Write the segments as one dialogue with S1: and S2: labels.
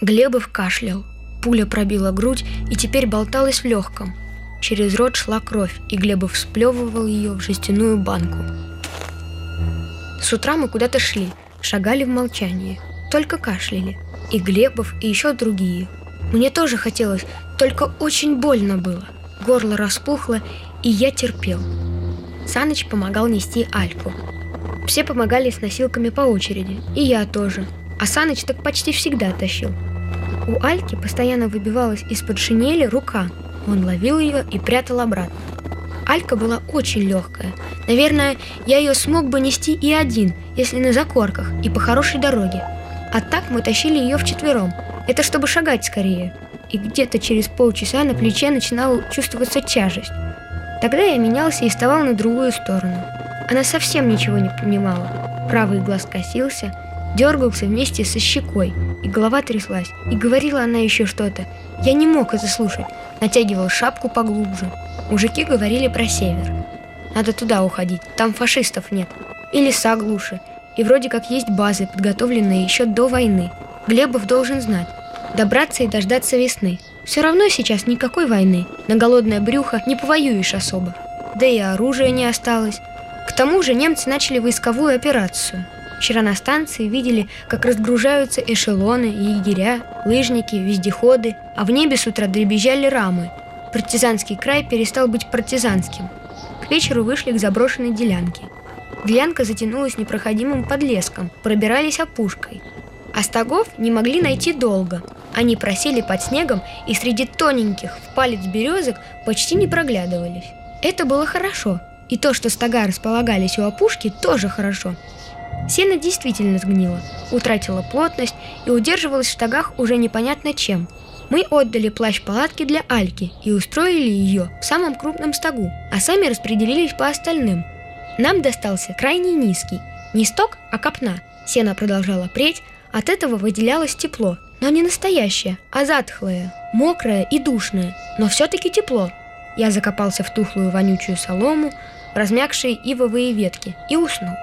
S1: Глебов кашлял. Пуля пробила грудь и теперь болталась в легком. Через рот шла кровь, и Глебов всплевывал ее в жестяную банку. С утра мы куда-то шли, шагали в молчании. Только кашляли. И Глебов, и еще другие. Мне тоже хотелось, только очень больно было. Горло распухло, и я терпел. Саныч помогал нести Альку. Все помогали с носилками по очереди, и я тоже. А Саныч так почти всегда тащил. У Альки постоянно выбивалась из-под шинели рука. Он ловил ее и прятал обратно. Алька была очень легкая. Наверное, я ее смог бы нести и один, если на закорках и по хорошей дороге. А так мы тащили ее вчетвером. Это чтобы шагать скорее. И где-то через полчаса на плече начинала чувствоваться тяжесть. Тогда я менялся и вставал на другую сторону. Она совсем ничего не понимала. Правый глаз косился, дергался вместе со щекой, и голова тряслась, и говорила она еще что-то. Я не мог это слушать, натягивал шапку поглубже. Мужики говорили про север. Надо туда уходить, там фашистов нет. И леса глуше, и вроде как есть базы, подготовленные еще до войны. Глебов должен знать. Добраться и дождаться весны. Все равно сейчас никакой войны. На голодное брюхо не повоюешь особо. Да и оружия не осталось. К тому же немцы начали войсковую операцию. Вчера на станции видели, как разгружаются эшелоны, егеря, лыжники, вездеходы, а в небе с утра дребезжали рамы. Партизанский край перестал быть партизанским. К вечеру вышли к заброшенной делянке. Делянка затянулась непроходимым подлеском, пробирались опушкой. А стогов не могли найти долго. Они просели под снегом и среди тоненьких в палец березок почти не проглядывались. Это было хорошо. И то, что стога располагались у опушки, тоже хорошо. Сено действительно сгнило, утратило плотность и удерживалось в штагах уже непонятно чем. Мы отдали плащ-палатки для Альки и устроили ее в самом крупном стогу, а сами распределились по остальным. Нам достался крайне низкий. Не сток, а копна. Сено продолжало преть, от этого выделялось тепло, но не настоящее, а затхлое, мокрое и душное, но все-таки тепло. Я закопался в тухлую вонючую солому, размягшие ивовые ветки и уснул.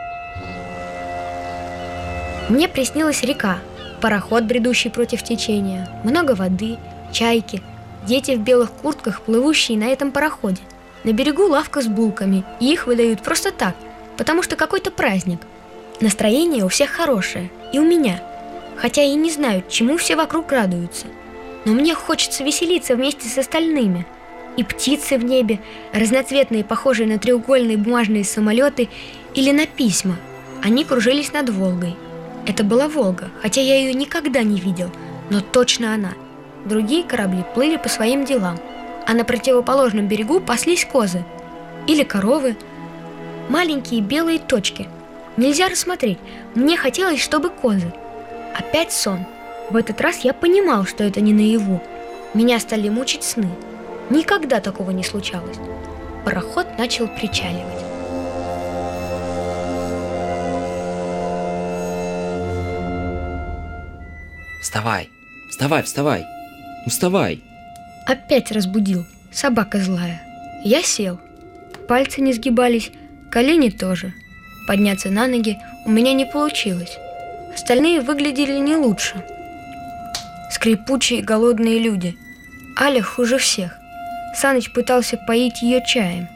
S1: Мне приснилась река, пароход, бредущий против течения, много воды, чайки, дети в белых куртках, плывущие на этом пароходе. На берегу лавка с булками, и их выдают просто так, потому что какой-то праздник. Настроение у всех хорошее, и у меня. Хотя и не знаю, чему все вокруг радуются. Но мне хочется веселиться вместе с остальными. И птицы в небе, разноцветные, похожие на треугольные бумажные самолеты или на письма. Они кружились над Волгой – это была Волга, хотя я ее никогда не видел, но точно она. Другие корабли плыли по своим делам, а на противоположном берегу паслись козы или коровы. Маленькие белые точки. Нельзя рассмотреть. Мне хотелось, чтобы козы. Опять сон. В этот раз я понимал, что это не наяву. Меня стали мучить сны. Никогда такого не случалось. Пароход начал причаливать.
S2: Вставай, вставай, вставай, ну вставай.
S1: Опять разбудил, собака злая. Я сел. Пальцы не сгибались, колени тоже. Подняться на ноги у меня не получилось. Остальные выглядели не лучше. Скрипучие голодные люди. Аля хуже всех. Саныч пытался поить ее чаем.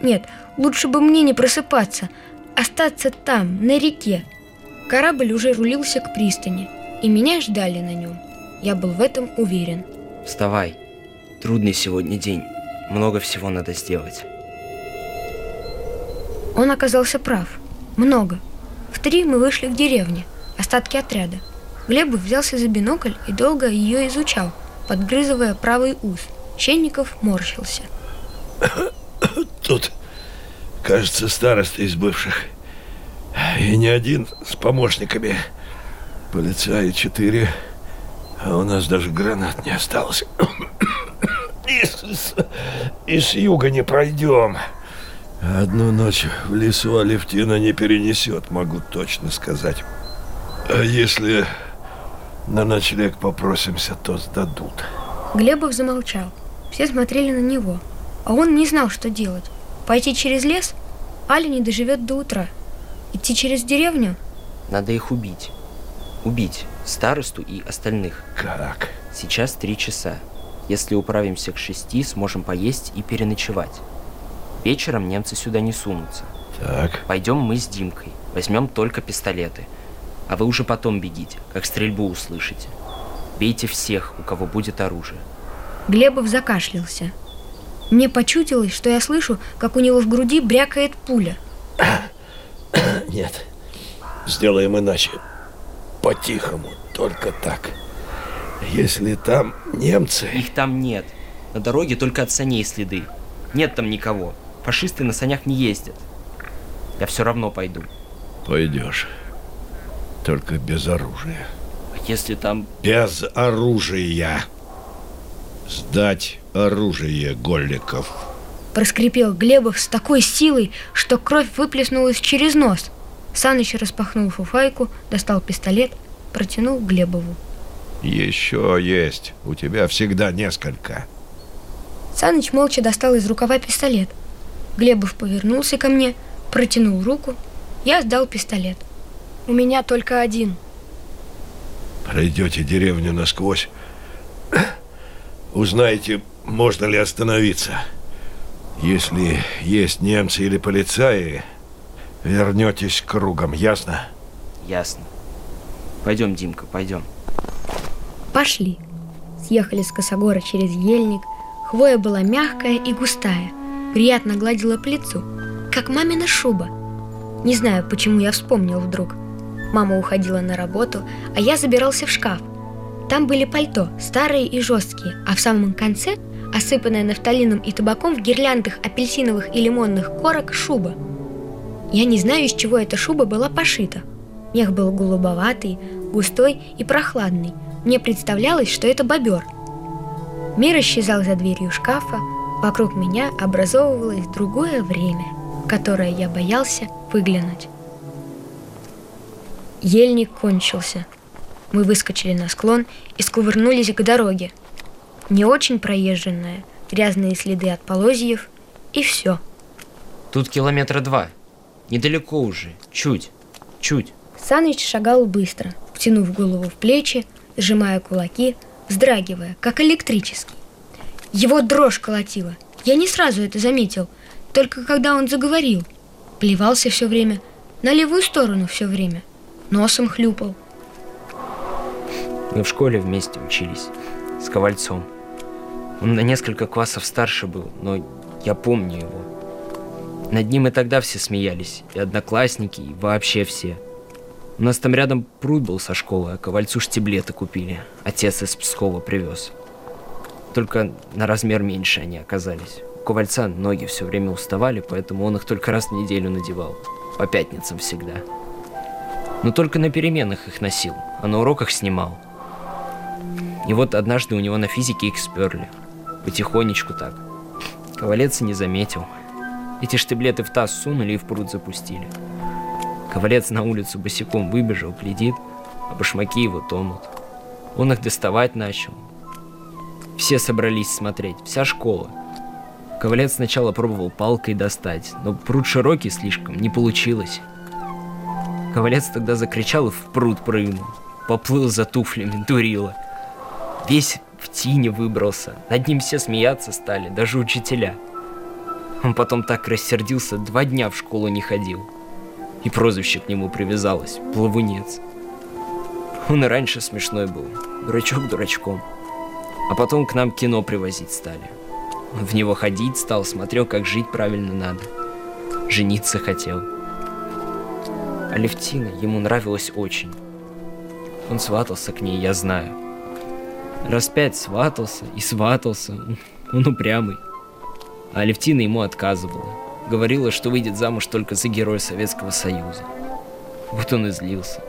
S1: Нет, лучше бы мне не просыпаться, остаться там, на реке. Корабль уже рулился к пристани – и меня ждали на нем. Я был в этом уверен.
S2: Вставай. Трудный сегодня день. Много всего надо сделать.
S1: Он оказался прав. Много. В три мы вышли к деревне, остатки отряда. Глебов взялся за бинокль и долго ее изучал, подгрызывая правый ус. Щенников морщился.
S3: Тут, кажется, староста из бывших. И не один с помощниками. Полицаи четыре, а у нас даже гранат не осталось. И с, и с юга не пройдем. Одну ночь в лесу Алевтина не перенесет, могу точно сказать. А если на ночлег попросимся, то сдадут.
S1: Глебов замолчал. Все смотрели на него, а он не знал, что делать. Пойти через лес? Аля не доживет до утра. Идти через деревню?
S2: Надо их убить убить. Старосту и остальных.
S3: Как?
S2: Сейчас три часа. Если управимся к шести, сможем поесть и переночевать. Вечером немцы сюда не сунутся.
S3: Так.
S2: Пойдем мы с Димкой. Возьмем только пистолеты. А вы уже потом бегите, как стрельбу услышите. Бейте всех, у кого будет оружие.
S1: Глебов закашлялся. Мне почудилось, что я слышу, как у него в груди брякает пуля.
S3: Нет. Сделаем иначе. По-тихому, только так. Если там немцы...
S2: Их там нет. На дороге только от саней следы. Нет там никого. Фашисты на санях не ездят. Я все равно пойду.
S3: Пойдешь. Только без оружия.
S2: А если там...
S3: Без оружия. Сдать оружие, Голликов.
S1: Проскрипел Глебов с такой силой, что кровь выплеснулась через нос. Саныч распахнул фуфайку, достал пистолет, протянул Глебову.
S3: Еще есть. У тебя всегда несколько.
S1: Саныч молча достал из рукава пистолет. Глебов повернулся ко мне, протянул руку. Я сдал пистолет. У меня только один.
S3: Пройдете деревню насквозь. Узнаете, можно ли остановиться. Если есть немцы или полицаи, вернетесь кругом, ясно?
S2: Ясно. Пойдем, Димка, пойдем.
S1: Пошли. Съехали с косогора через ельник. Хвоя была мягкая и густая. Приятно гладила по лицу, как мамина шуба. Не знаю, почему я вспомнил вдруг. Мама уходила на работу, а я забирался в шкаф. Там были пальто, старые и жесткие, а в самом конце, осыпанная нафталином и табаком в гирляндах апельсиновых и лимонных корок, шуба. Я не знаю, из чего эта шуба была пошита. Мех был голубоватый, густой и прохладный. Мне представлялось, что это бобер. Мир исчезал за дверью шкафа, вокруг меня образовывалось другое время, в которое я боялся выглянуть. Ельник кончился. Мы выскочили на склон и скувырнулись к дороге. Не очень проезженная, грязные следы от полозьев, и все.
S2: Тут километра два. Недалеко уже. Чуть. Чуть.
S1: Саныч шагал быстро, втянув голову в плечи, сжимая кулаки, вздрагивая, как электрический. Его дрожь колотила. Я не сразу это заметил, только когда он заговорил. Плевался все время, на левую сторону все время, носом хлюпал.
S2: Мы в школе вместе учились. С Ковальцом. Он на несколько классов старше был, но я помню его. Над ним и тогда все смеялись. И одноклассники, и вообще все. У нас там рядом пруд был со школы, а Ковальцу штиблеты купили. Отец из Пскова привез. Только на размер меньше они оказались. У Ковальца ноги все время уставали, поэтому он их только раз в неделю надевал. По пятницам всегда. Но только на переменах их носил, а на уроках снимал. И вот однажды у него на физике их сперли. Потихонечку так. Ковалец не заметил. Эти штиблеты в таз сунули и в пруд запустили. Ковалец на улицу босиком выбежал, глядит, а башмаки его тонут. Он их доставать начал. Все собрались смотреть, вся школа. Ковалец сначала пробовал палкой достать, но пруд широкий слишком, не получилось. Ковалец тогда закричал и в пруд прыгнул. Поплыл за туфлями, дурила. Весь в тине выбрался. Над ним все смеяться стали, даже учителя. Он потом так рассердился, два дня в школу не ходил. И прозвище к нему привязалось – Плавунец. Он и раньше смешной был, дурачок дурачком. А потом к нам кино привозить стали. В него ходить стал, смотрел, как жить правильно надо. Жениться хотел. А Левтина ему нравилась очень. Он сватался к ней, я знаю. Раз пять сватался и сватался. Он упрямый. А Алевтина ему отказывала. Говорила, что выйдет замуж только за героя Советского Союза. Вот он и злился.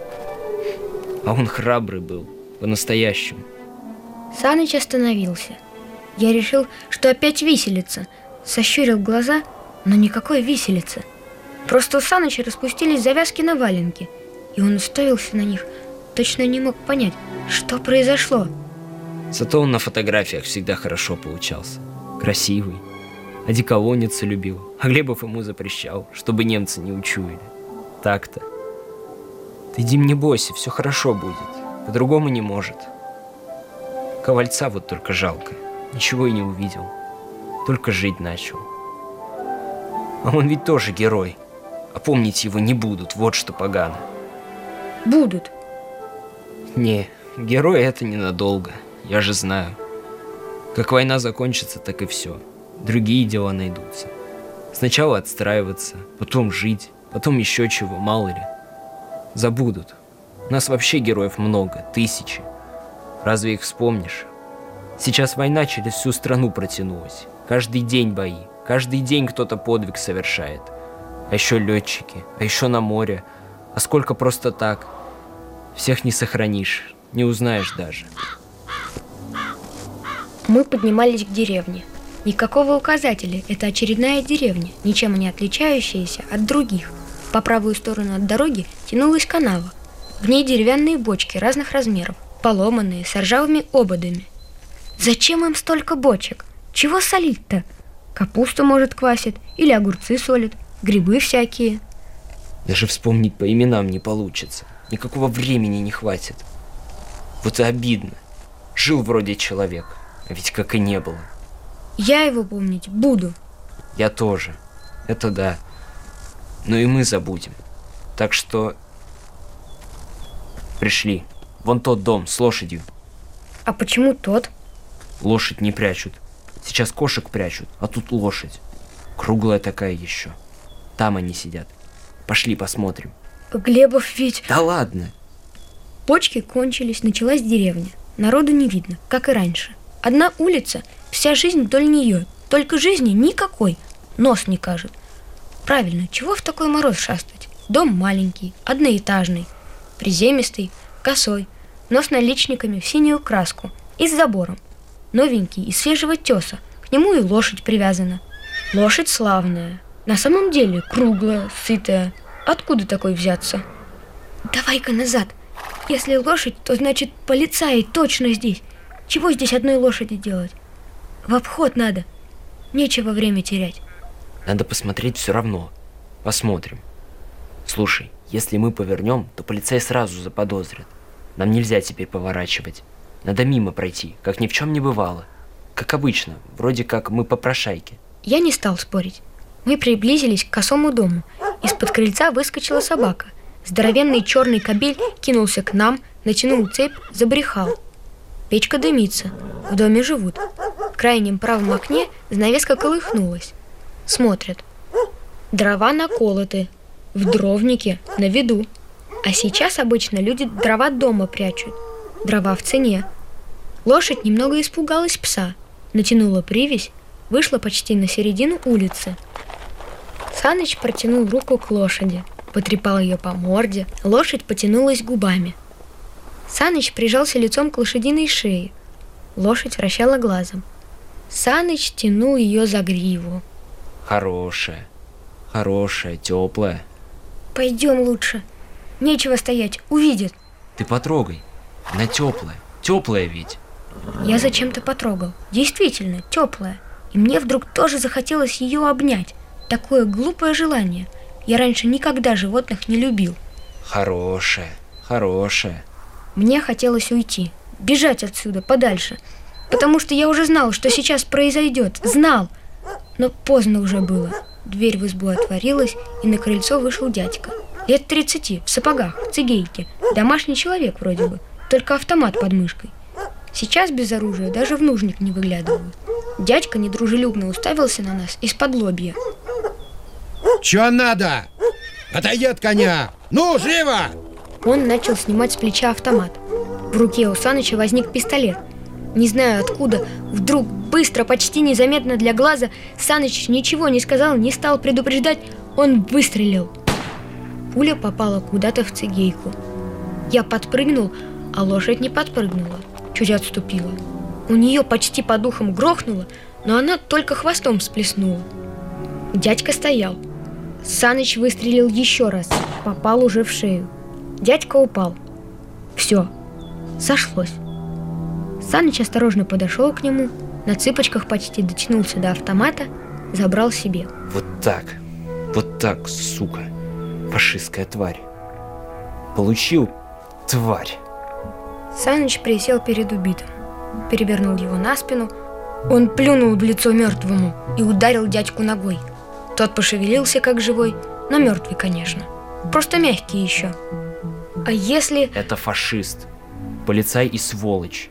S2: А он храбрый был, по-настоящему.
S1: Саныч остановился. Я решил, что опять виселица. Сощурил глаза, но никакой виселицы. Просто у Саныча распустились завязки на валенке, и он уставился на них, точно не мог понять, что произошло.
S2: Зато он на фотографиях всегда хорошо получался. Красивый. Одеколониться любил, а Глебов ему запрещал, чтобы немцы не учуяли. Так-то. Ты, Дим, не бойся, все хорошо будет. По-другому не может. Ковальца вот только жалко. Ничего и не увидел. Только жить начал. А он ведь тоже герой. А помнить его не будут, вот что погано.
S1: Будут.
S2: Не, герой это ненадолго. Я же знаю. Как война закончится, так и все. Другие дела найдутся. Сначала отстраиваться, потом жить, потом еще чего, мало ли. Забудут. У нас вообще героев много, тысячи. Разве их вспомнишь? Сейчас война через всю страну протянулась. Каждый день бои. Каждый день кто-то подвиг совершает. А еще летчики, а еще на море. А сколько просто так. Всех не сохранишь, не узнаешь даже.
S1: Мы поднимались к деревне. Никакого указателя, это очередная деревня, ничем не отличающаяся от других. По правую сторону от дороги тянулась канава. В ней деревянные бочки разных размеров, поломанные, с ржавыми ободами. Зачем им столько бочек? Чего солить-то? Капусту, может, квасит, или огурцы солит, грибы всякие.
S2: Даже вспомнить по именам не получится. Никакого времени не хватит. Вот и обидно. Жил вроде человек, а ведь как и не было.
S1: Я его помнить буду.
S2: Я тоже. Это да. Но и мы забудем. Так что... Пришли. Вон тот дом с лошадью.
S1: А почему тот?
S2: Лошадь не прячут. Сейчас кошек прячут, а тут лошадь. Круглая такая еще. Там они сидят. Пошли посмотрим.
S1: Глебов ведь...
S2: Да ладно.
S1: Почки кончились, началась деревня. Народу не видно, как и раньше. Одна улица, вся жизнь вдоль нее. Только жизни никакой. Нос не кажет. Правильно, чего в такой мороз шастать? Дом маленький, одноэтажный, приземистый, косой, но с наличниками в синюю краску и с забором. Новенький, из свежего теса. К нему и лошадь привязана. Лошадь славная. На самом деле круглая, сытая. Откуда такой взяться? Давай-ка назад. Если лошадь, то значит полицаи точно здесь. Чего здесь одной лошади делать? В обход надо. Нечего время терять.
S2: Надо посмотреть все равно. Посмотрим. Слушай, если мы повернем, то полицай сразу заподозрит. Нам нельзя теперь поворачивать. Надо мимо пройти, как ни в чем не бывало. Как обычно, вроде как мы по прошайке.
S1: Я не стал спорить. Мы приблизились к косому дому. Из-под крыльца выскочила собака. Здоровенный черный кобель кинулся к нам, натянул цепь, забрехал. Печка дымится. В доме живут. В крайнем правом окне занавеска колыхнулась. Смотрят. Дрова наколоты. В дровнике, на виду. А сейчас обычно люди дрова дома прячут. Дрова в цене. Лошадь немного испугалась пса. Натянула привязь, вышла почти на середину улицы. Саныч протянул руку к лошади, потрепал ее по морде. Лошадь потянулась губами. Саныч прижался лицом к лошадиной шее. Лошадь вращала глазом. Саныч тянул ее за гриву.
S2: Хорошая. Хорошая, теплая.
S1: Пойдем лучше. Нечего стоять, увидит.
S2: Ты потрогай. Она теплая. Теплая ведь.
S1: Я зачем-то потрогал. Действительно, теплая. И мне вдруг тоже захотелось ее обнять. Такое глупое желание. Я раньше никогда животных не любил.
S2: Хорошая, хорошая.
S1: Мне хотелось уйти, бежать отсюда подальше, потому что я уже знал, что сейчас произойдет. Знал. Но поздно уже было. Дверь в избу отворилась, и на крыльцо вышел дядька. Лет 30, в сапогах, в цигейке. Домашний человек вроде бы, только автомат под мышкой. Сейчас без оружия даже в нужник не выглядывают. Дядька недружелюбно уставился на нас из-под лобья.
S4: Чё надо? Отойди от коня! Ну, живо!
S1: Он начал снимать с плеча автомат. В руке у Саныча возник пистолет. Не знаю откуда, вдруг, быстро, почти незаметно для глаза, Саныч ничего не сказал, не стал предупреждать, он выстрелил. Пуля попала куда-то в цигейку. Я подпрыгнул, а лошадь не подпрыгнула, чуть отступила. У нее почти по духам грохнуло, но она только хвостом всплеснула. Дядька стоял. Саныч выстрелил еще раз, попал уже в шею. Дядька упал. Все, сошлось. Саныч осторожно подошел к нему, на цыпочках почти дотянулся до автомата, забрал себе.
S2: Вот так, вот так, сука, фашистская тварь. Получил, тварь.
S1: Саныч присел перед убитым, перевернул его на спину. Он плюнул в лицо мертвому и ударил дядьку ногой. Тот пошевелился как живой, но мертвый, конечно. Просто мягкий еще. А если...
S2: Это фашист. Полицай и сволочь.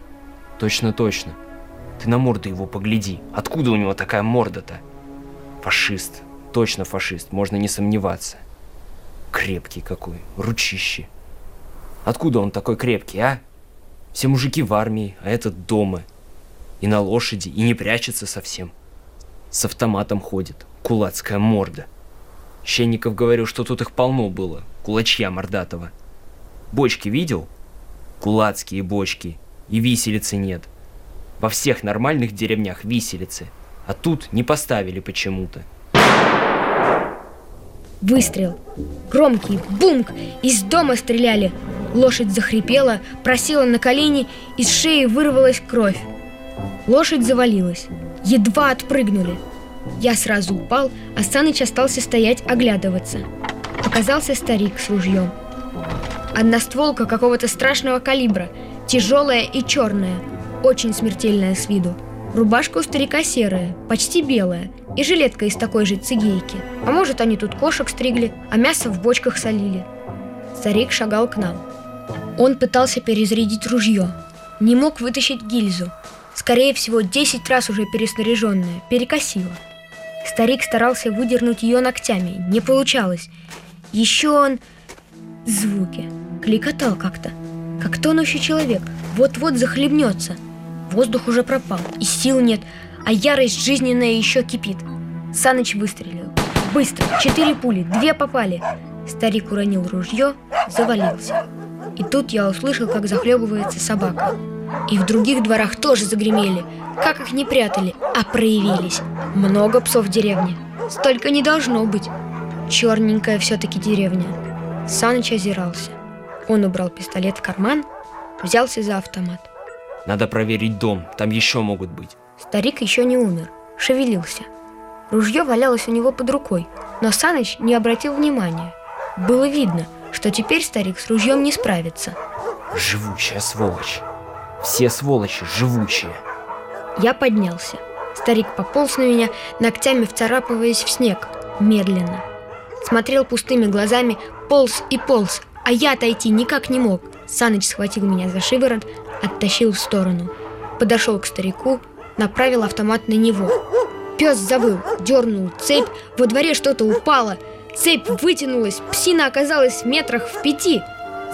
S2: Точно-точно. Ты на морду его погляди. Откуда у него такая морда-то? Фашист. Точно фашист, можно не сомневаться. Крепкий какой, ручище. Откуда он такой крепкий, а? Все мужики в армии, а этот дома. И на лошади, и не прячется совсем. С автоматом ходит, кулацкая морда. Щенников говорил, что тут их полно было, кулачья мордатого. Бочки видел? Кулацкие бочки. И виселицы нет. Во всех нормальных деревнях виселицы. А тут не поставили почему-то.
S1: Выстрел. Громкий бумк. Из дома стреляли. Лошадь захрипела, просела на колени, из шеи вырвалась кровь. Лошадь завалилась. Едва отпрыгнули. Я сразу упал, а Саныч остался стоять, оглядываться. Показался старик с ружьем. Одностволка какого-то страшного калибра, тяжелая и черная, очень смертельная с виду. Рубашка у старика серая, почти белая, и жилетка из такой же цигейки. А может, они тут кошек стригли, а мясо в бочках солили. Старик шагал к нам. Он пытался перезарядить ружье. Не мог вытащить гильзу. Скорее всего, 10 раз уже переснаряженная, перекосила. Старик старался выдернуть ее ногтями. Не получалось. Еще он... Звуки. Кликотал как-то. Как тонущий человек. Вот-вот захлебнется. Воздух уже пропал, и сил нет, а ярость жизненная еще кипит. Саныч выстрелил. Быстро, четыре пули, две попали. Старик уронил ружье, завалился. И тут я услышал, как захлебывается собака. И в других дворах тоже загремели. Как их не прятали, а проявились. Много псов в деревне. Столько не должно быть. Черненькая все-таки деревня. Саныч озирался. Он убрал пистолет в карман, взялся за автомат.
S2: Надо проверить дом, там еще могут быть.
S1: Старик еще не умер, шевелился. Ружье валялось у него под рукой, но Саныч не обратил внимания. Было видно, что теперь старик с ружьем не справится.
S2: Живучая сволочь. Все сволочи живучие.
S1: Я поднялся. Старик пополз на меня, ногтями вцарапываясь в снег, медленно. Смотрел пустыми глазами, полз и полз, а я отойти никак не мог. Саныч схватил меня за шиворот, оттащил в сторону. Подошел к старику, направил автомат на него. Пес завыл, дернул цепь, во дворе что-то упало. Цепь вытянулась, псина оказалась в метрах в пяти.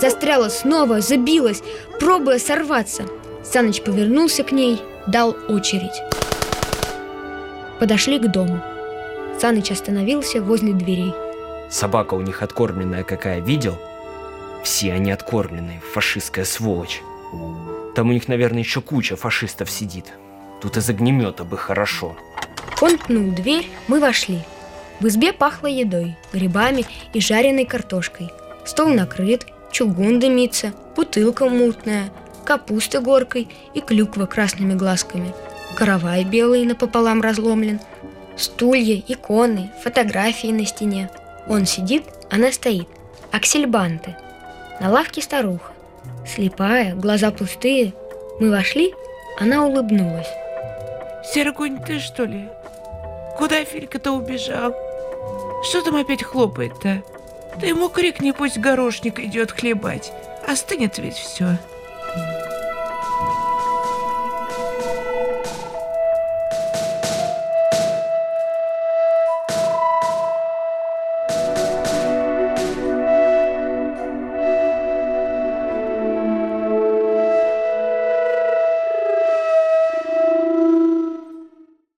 S1: Застряла снова, забилась, пробуя сорваться. Саныч повернулся к ней, дал очередь. Подошли к дому. Саныч остановился возле дверей.
S2: Собака у них откормленная какая, видел? Все они откормленные, фашистская сволочь. Там у них, наверное, еще куча фашистов сидит. Тут из огнемета бы хорошо.
S1: Он пнул дверь, мы вошли. В избе пахло едой, грибами и жареной картошкой. Стол накрыт, чугун дымится, бутылка мутная, капуста горкой и клюква красными глазками. Каравай белый напополам разломлен, стулья, иконы, фотографии на стене. Он сидит, она стоит. Аксельбанты. На лавке старуха. Слепая, глаза пустые. Мы вошли, она улыбнулась.
S5: Сергунь, ты что ли? Куда Филька-то убежал? Что там опять хлопает-то? Ты ему крикни, пусть горошник идет хлебать. Остынет ведь все.